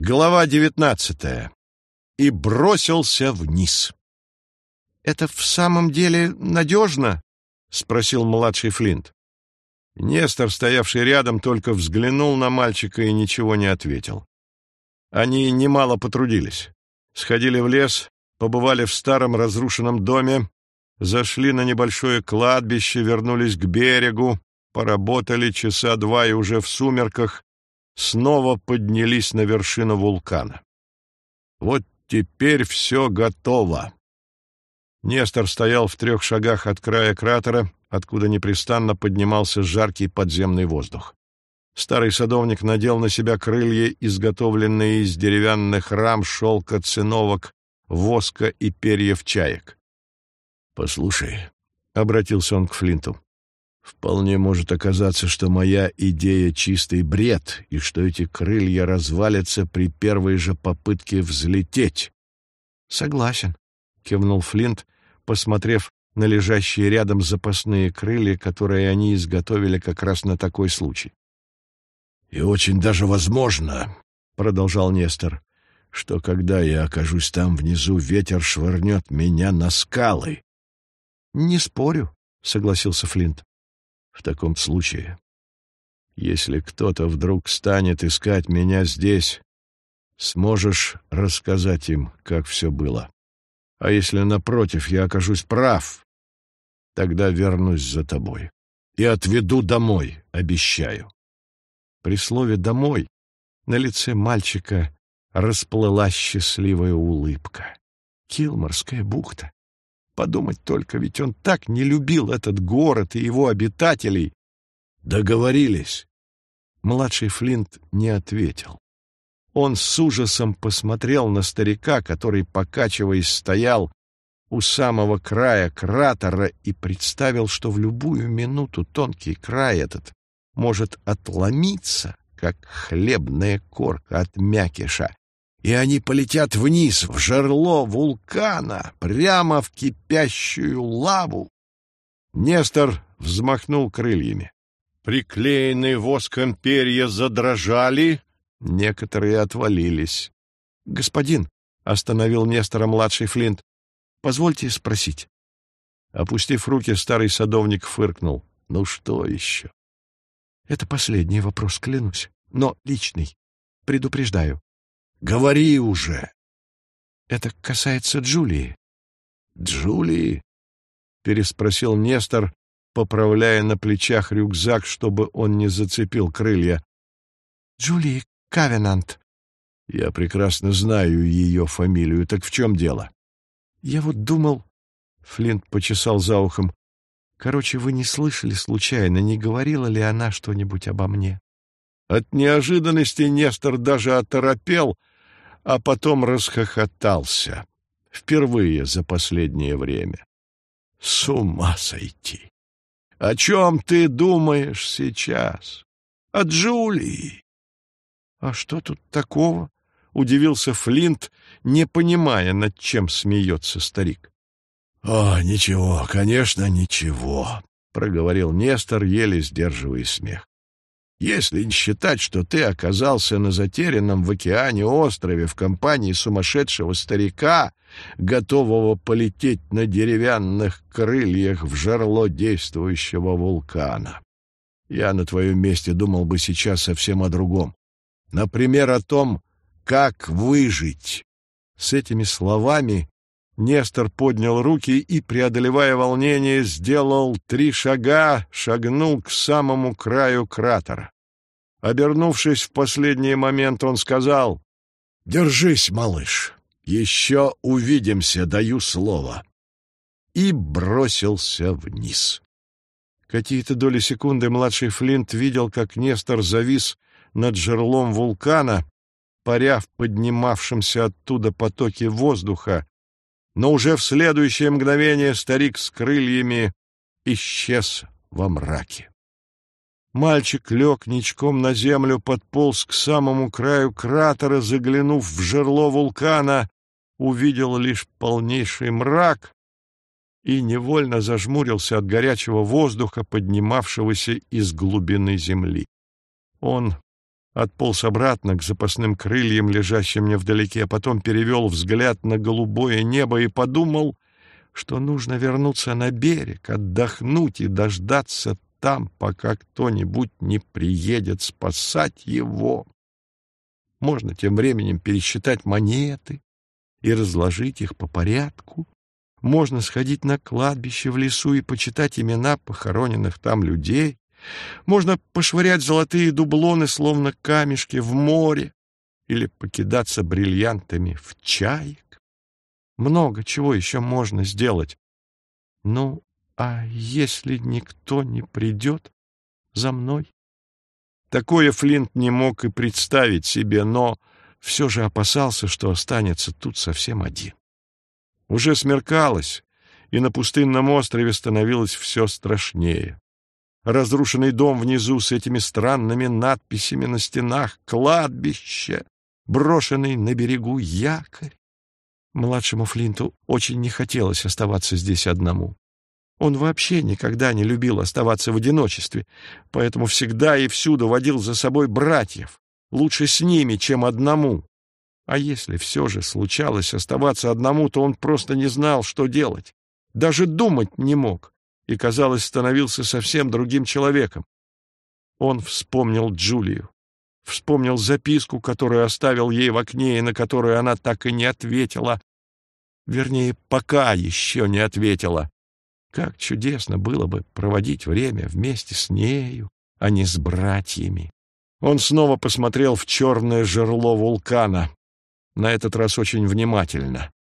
Глава девятнадцатая. И бросился вниз. «Это в самом деле надежно?» — спросил младший Флинт. Нестор, стоявший рядом, только взглянул на мальчика и ничего не ответил. Они немало потрудились. Сходили в лес, побывали в старом разрушенном доме, зашли на небольшое кладбище, вернулись к берегу, поработали часа два и уже в сумерках снова поднялись на вершину вулкана. Вот теперь все готово. Нестор стоял в трех шагах от края кратера, откуда непрестанно поднимался жаркий подземный воздух. Старый садовник надел на себя крылья, изготовленные из деревянных рам, шелка, циновок, воска и перьев чаек. — Послушай, — обратился он к Флинту, Вполне может оказаться, что моя идея — чистый бред, и что эти крылья развалятся при первой же попытке взлететь. — Согласен, — кивнул Флинт, посмотрев на лежащие рядом запасные крылья, которые они изготовили как раз на такой случай. — И очень даже возможно, — продолжал Нестор, — что когда я окажусь там внизу, ветер швырнет меня на скалы. — Не спорю, — согласился Флинт. В таком случае, если кто-то вдруг станет искать меня здесь, сможешь рассказать им, как все было. А если, напротив, я окажусь прав, тогда вернусь за тобой и отведу домой, обещаю. При слове «домой» на лице мальчика расплылась счастливая улыбка. Килморская бухта. Подумать только, ведь он так не любил этот город и его обитателей. Договорились. Младший Флинт не ответил. Он с ужасом посмотрел на старика, который, покачиваясь, стоял у самого края кратера и представил, что в любую минуту тонкий край этот может отломиться, как хлебная корка от мякиша, и они полетят вниз, в жерло вулкана, прямо в кипящую лаву. Нестор взмахнул крыльями. Приклеенные воском перья задрожали, некоторые отвалились. — Господин, — остановил Нестора младший Флинт, — позвольте спросить. Опустив руки, старый садовник фыркнул. — Ну что еще? — Это последний вопрос, клянусь, но личный. Предупреждаю. Говори уже. Это касается Джулии. Джулии? Переспросил Нестор, поправляя на плечах рюкзак, чтобы он не зацепил крылья. Джулии Кавенант. Я прекрасно знаю ее фамилию. Так в чем дело? Я вот думал... Флинт почесал за ухом. Короче, вы не слышали случайно, не говорила ли она что-нибудь обо мне? От неожиданности Нестор даже оторопел, а потом расхохотался. Впервые за последнее время. С ума сойти! О чем ты думаешь сейчас? О Джулии? А что тут такого? Удивился Флинт, не понимая, над чем смеется старик. — О, ничего, конечно, ничего, — проговорил Нестор, еле сдерживая смех. Если не считать, что ты оказался на затерянном в океане острове в компании сумасшедшего старика, готового полететь на деревянных крыльях в жерло действующего вулкана. Я на твоем месте думал бы сейчас совсем о другом. Например, о том, как выжить. С этими словами Нестор поднял руки и, преодолевая волнение, сделал три шага, шагнул к самому краю кратера. Обернувшись в последний момент, он сказал, «Держись, малыш, еще увидимся, даю слово», и бросился вниз. Какие-то доли секунды младший Флинт видел, как Нестор завис над жерлом вулкана, паря в поднимавшемся оттуда потоке воздуха, но уже в следующее мгновение старик с крыльями исчез во мраке. Мальчик лег ничком на землю, подполз к самому краю кратера, заглянув в жерло вулкана, увидел лишь полнейший мрак и невольно зажмурился от горячего воздуха, поднимавшегося из глубины земли. Он отполз обратно к запасным крыльям, лежащим невдалеке, а потом перевел взгляд на голубое небо и подумал, что нужно вернуться на берег, отдохнуть и дождаться там, пока кто-нибудь не приедет спасать его. Можно тем временем пересчитать монеты и разложить их по порядку. Можно сходить на кладбище в лесу и почитать имена похороненных там людей. Можно пошвырять золотые дублоны, словно камешки, в море или покидаться бриллиантами в чаек. Много чего еще можно сделать. Ну, а если никто не придет за мной? Такое Флинт не мог и представить себе, но все же опасался, что останется тут совсем один. Уже смеркалось, и на пустынном острове становилось все страшнее. Разрушенный дом внизу с этими странными надписями на стенах, кладбище, брошенный на берегу якорь. Младшему Флинту очень не хотелось оставаться здесь одному. Он вообще никогда не любил оставаться в одиночестве, поэтому всегда и всюду водил за собой братьев. Лучше с ними, чем одному. А если все же случалось оставаться одному, то он просто не знал, что делать. Даже думать не мог и, казалось, становился совсем другим человеком. Он вспомнил Джулию, вспомнил записку, которую оставил ей в окне и на которую она так и не ответила. Вернее, пока еще не ответила. Как чудесно было бы проводить время вместе с нею, а не с братьями. Он снова посмотрел в черное жерло вулкана, на этот раз очень внимательно.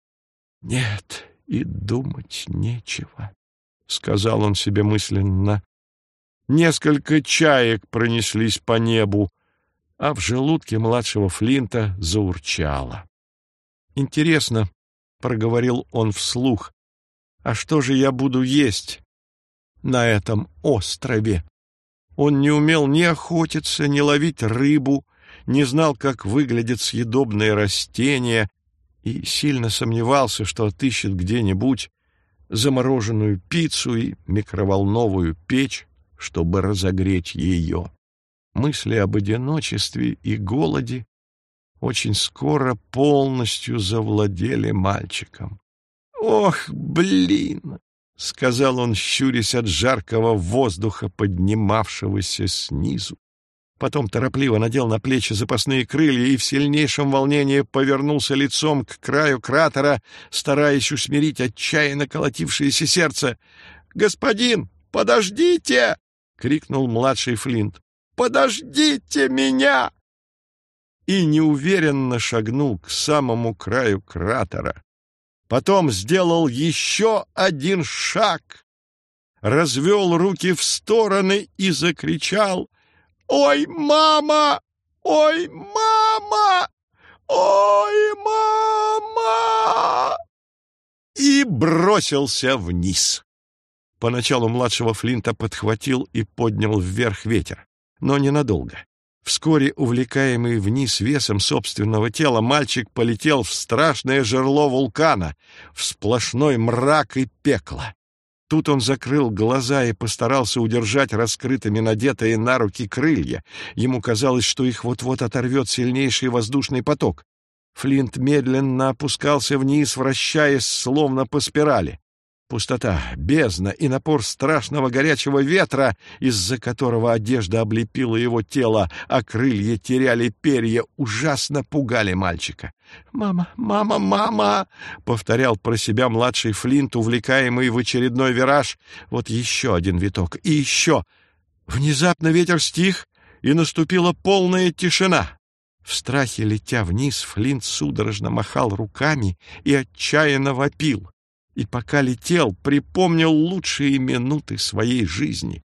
«Нет, и думать нечего», — сказал он себе мысленно. Несколько чаек пронеслись по небу, а в желудке младшего Флинта заурчало. «Интересно», — проговорил он вслух, а что же я буду есть на этом острове? Он не умел ни охотиться, ни ловить рыбу, не знал, как выглядят съедобные растения, и сильно сомневался, что отыщет где-нибудь замороженную пиццу и микроволновую печь, чтобы разогреть ее. Мысли об одиночестве и голоде очень скоро полностью завладели мальчиком. «Ох, блин!» — сказал он, щурясь от жаркого воздуха, поднимавшегося снизу. Потом торопливо надел на плечи запасные крылья и в сильнейшем волнении повернулся лицом к краю кратера, стараясь усмирить отчаянно колотившееся сердце. «Господин, подождите!» — крикнул младший Флинт. «Подождите меня!» И неуверенно шагнул к самому краю кратера потом сделал еще один шаг, развел руки в стороны и закричал «Ой, мама! Ой, мама! Ой, мама!» и бросился вниз. Поначалу младшего Флинта подхватил и поднял вверх ветер, но ненадолго. Вскоре, увлекаемый вниз весом собственного тела, мальчик полетел в страшное жерло вулкана, в сплошной мрак и пекло. Тут он закрыл глаза и постарался удержать раскрытыми надетые на руки крылья. Ему казалось, что их вот-вот оторвет сильнейший воздушный поток. Флинт медленно опускался вниз, вращаясь словно по спирали. Пустота, бездна и напор страшного горячего ветра, из-за которого одежда облепила его тело, а крылья теряли перья, ужасно пугали мальчика. «Мама, мама, мама!» — повторял про себя младший Флинт, увлекаемый в очередной вираж. Вот еще один виток, и еще. Внезапно ветер стих, и наступила полная тишина. В страхе летя вниз, Флинт судорожно махал руками и отчаянно вопил и пока летел, припомнил лучшие минуты своей жизни.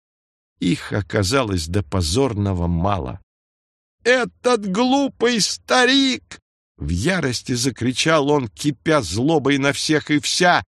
Их оказалось до позорного мало. «Этот глупый старик!» В ярости закричал он, кипя злобой на всех и вся,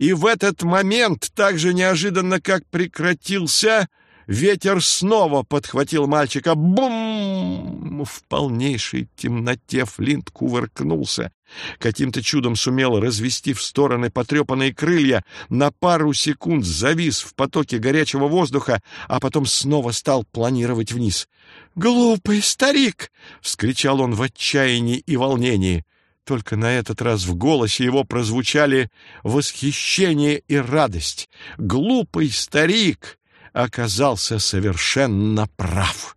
и в этот момент, так же неожиданно, как прекратился, Ветер снова подхватил мальчика. Бум! В полнейшей темноте Флинт кувыркнулся. Каким-то чудом сумел развести в стороны потрепанные крылья, на пару секунд завис в потоке горячего воздуха, а потом снова стал планировать вниз. «Глупый старик!» — вскричал он в отчаянии и волнении. Только на этот раз в голосе его прозвучали восхищение и радость. «Глупый старик!» Оказался совершенно прав.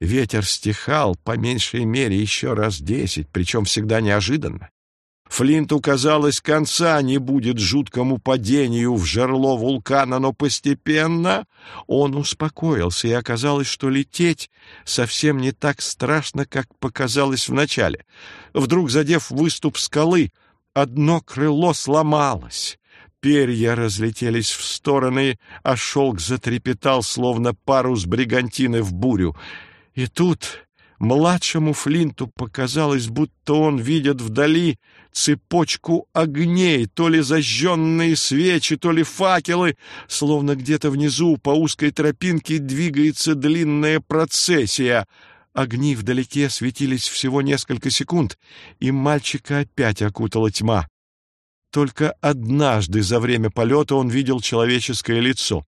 Ветер стихал по меньшей мере еще раз десять, причем всегда неожиданно. Флинту казалось, конца не будет жуткому падению в жерло вулкана, но постепенно он успокоился, и оказалось, что лететь совсем не так страшно, как показалось вначале. Вдруг, задев выступ скалы, одно крыло сломалось. Перья разлетелись в стороны, а шелк затрепетал, словно парус бригантины в бурю. И тут младшему Флинту показалось, будто он видит вдали цепочку огней, то ли зажженные свечи, то ли факелы, словно где-то внизу по узкой тропинке двигается длинная процессия. Огни вдалеке светились всего несколько секунд, и мальчика опять окутала тьма. Только однажды за время полета он видел человеческое лицо,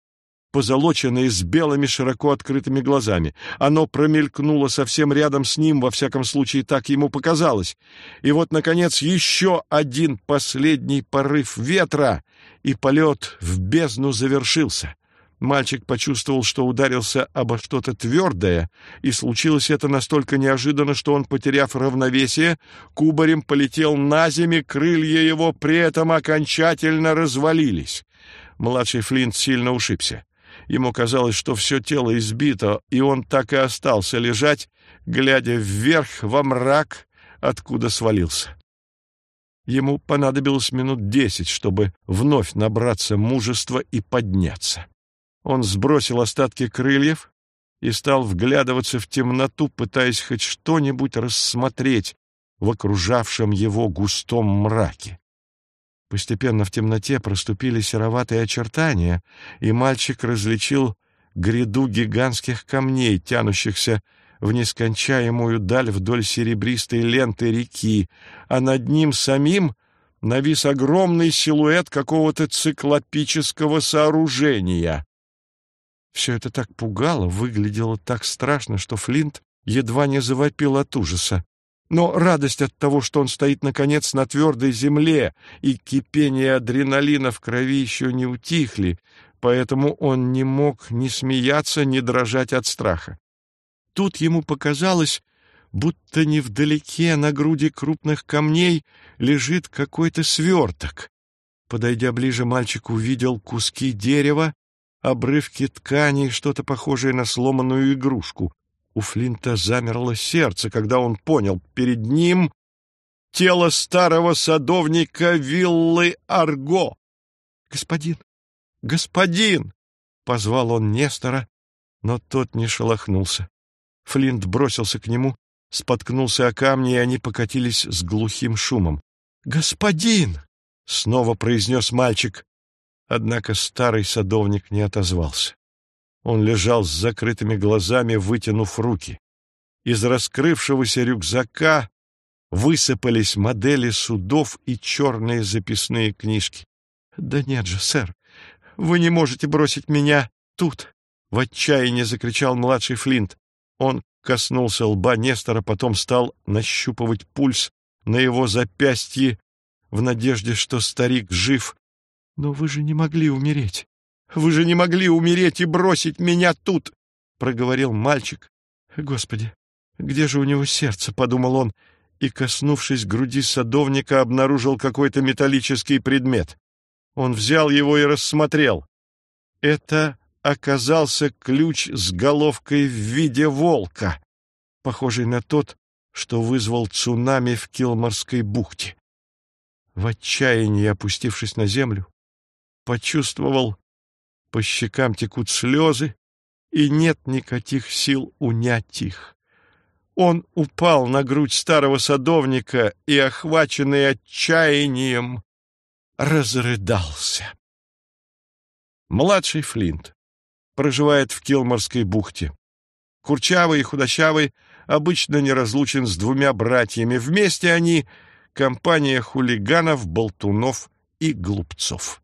позолоченное с белыми широко открытыми глазами. Оно промелькнуло совсем рядом с ним, во всяком случае так ему показалось. И вот, наконец, еще один последний порыв ветра, и полет в бездну завершился. Мальчик почувствовал, что ударился обо что-то твердое, и случилось это настолько неожиданно, что он, потеряв равновесие, кубарем полетел на землю, крылья его при этом окончательно развалились. Младший Флинт сильно ушибся. Ему казалось, что все тело избито, и он так и остался лежать, глядя вверх во мрак, откуда свалился. Ему понадобилось минут десять, чтобы вновь набраться мужества и подняться. Он сбросил остатки крыльев и стал вглядываться в темноту, пытаясь хоть что-нибудь рассмотреть в окружавшем его густом мраке. Постепенно в темноте проступили сероватые очертания, и мальчик различил гряду гигантских камней, тянущихся в нескончаемую даль вдоль серебристой ленты реки, а над ним самим навис огромный силуэт какого-то циклопического сооружения. Все это так пугало, выглядело так страшно, что Флинт едва не завопил от ужаса. Но радость от того, что он стоит, наконец, на твердой земле, и кипение адреналина в крови еще не утихли, поэтому он не мог ни смеяться, ни дрожать от страха. Тут ему показалось, будто невдалеке на груди крупных камней лежит какой-то сверток. Подойдя ближе, мальчик увидел куски дерева, обрывки ткани, что-то похожее на сломанную игрушку. У Флинта замерло сердце, когда он понял, перед ним тело старого садовника виллы Арго. «Господин! Господин!» — позвал он Нестора, но тот не шелохнулся. Флинт бросился к нему, споткнулся о камни, и они покатились с глухим шумом. «Господин!» — снова произнес мальчик. Однако старый садовник не отозвался. Он лежал с закрытыми глазами, вытянув руки. Из раскрывшегося рюкзака высыпались модели судов и черные записные книжки. — Да нет же, сэр, вы не можете бросить меня тут! — в отчаянии закричал младший Флинт. Он коснулся лба Нестора, потом стал нащупывать пульс на его запястье в надежде, что старик жив, «Но вы же не могли умереть! Вы же не могли умереть и бросить меня тут!» — проговорил мальчик. «Господи, где же у него сердце?» — подумал он, и, коснувшись груди садовника, обнаружил какой-то металлический предмет. Он взял его и рассмотрел. Это оказался ключ с головкой в виде волка, похожий на тот, что вызвал цунами в Килморской бухте. В отчаянии опустившись на землю, почувствовал, по щекам текут слезы, и нет никаких сил унять их. Он упал на грудь старого садовника и, охваченный отчаянием, разрыдался. Младший Флинт проживает в Килморской бухте. Курчавый и худощавый обычно неразлучен с двумя братьями. Вместе они — компания хулиганов, болтунов и глупцов.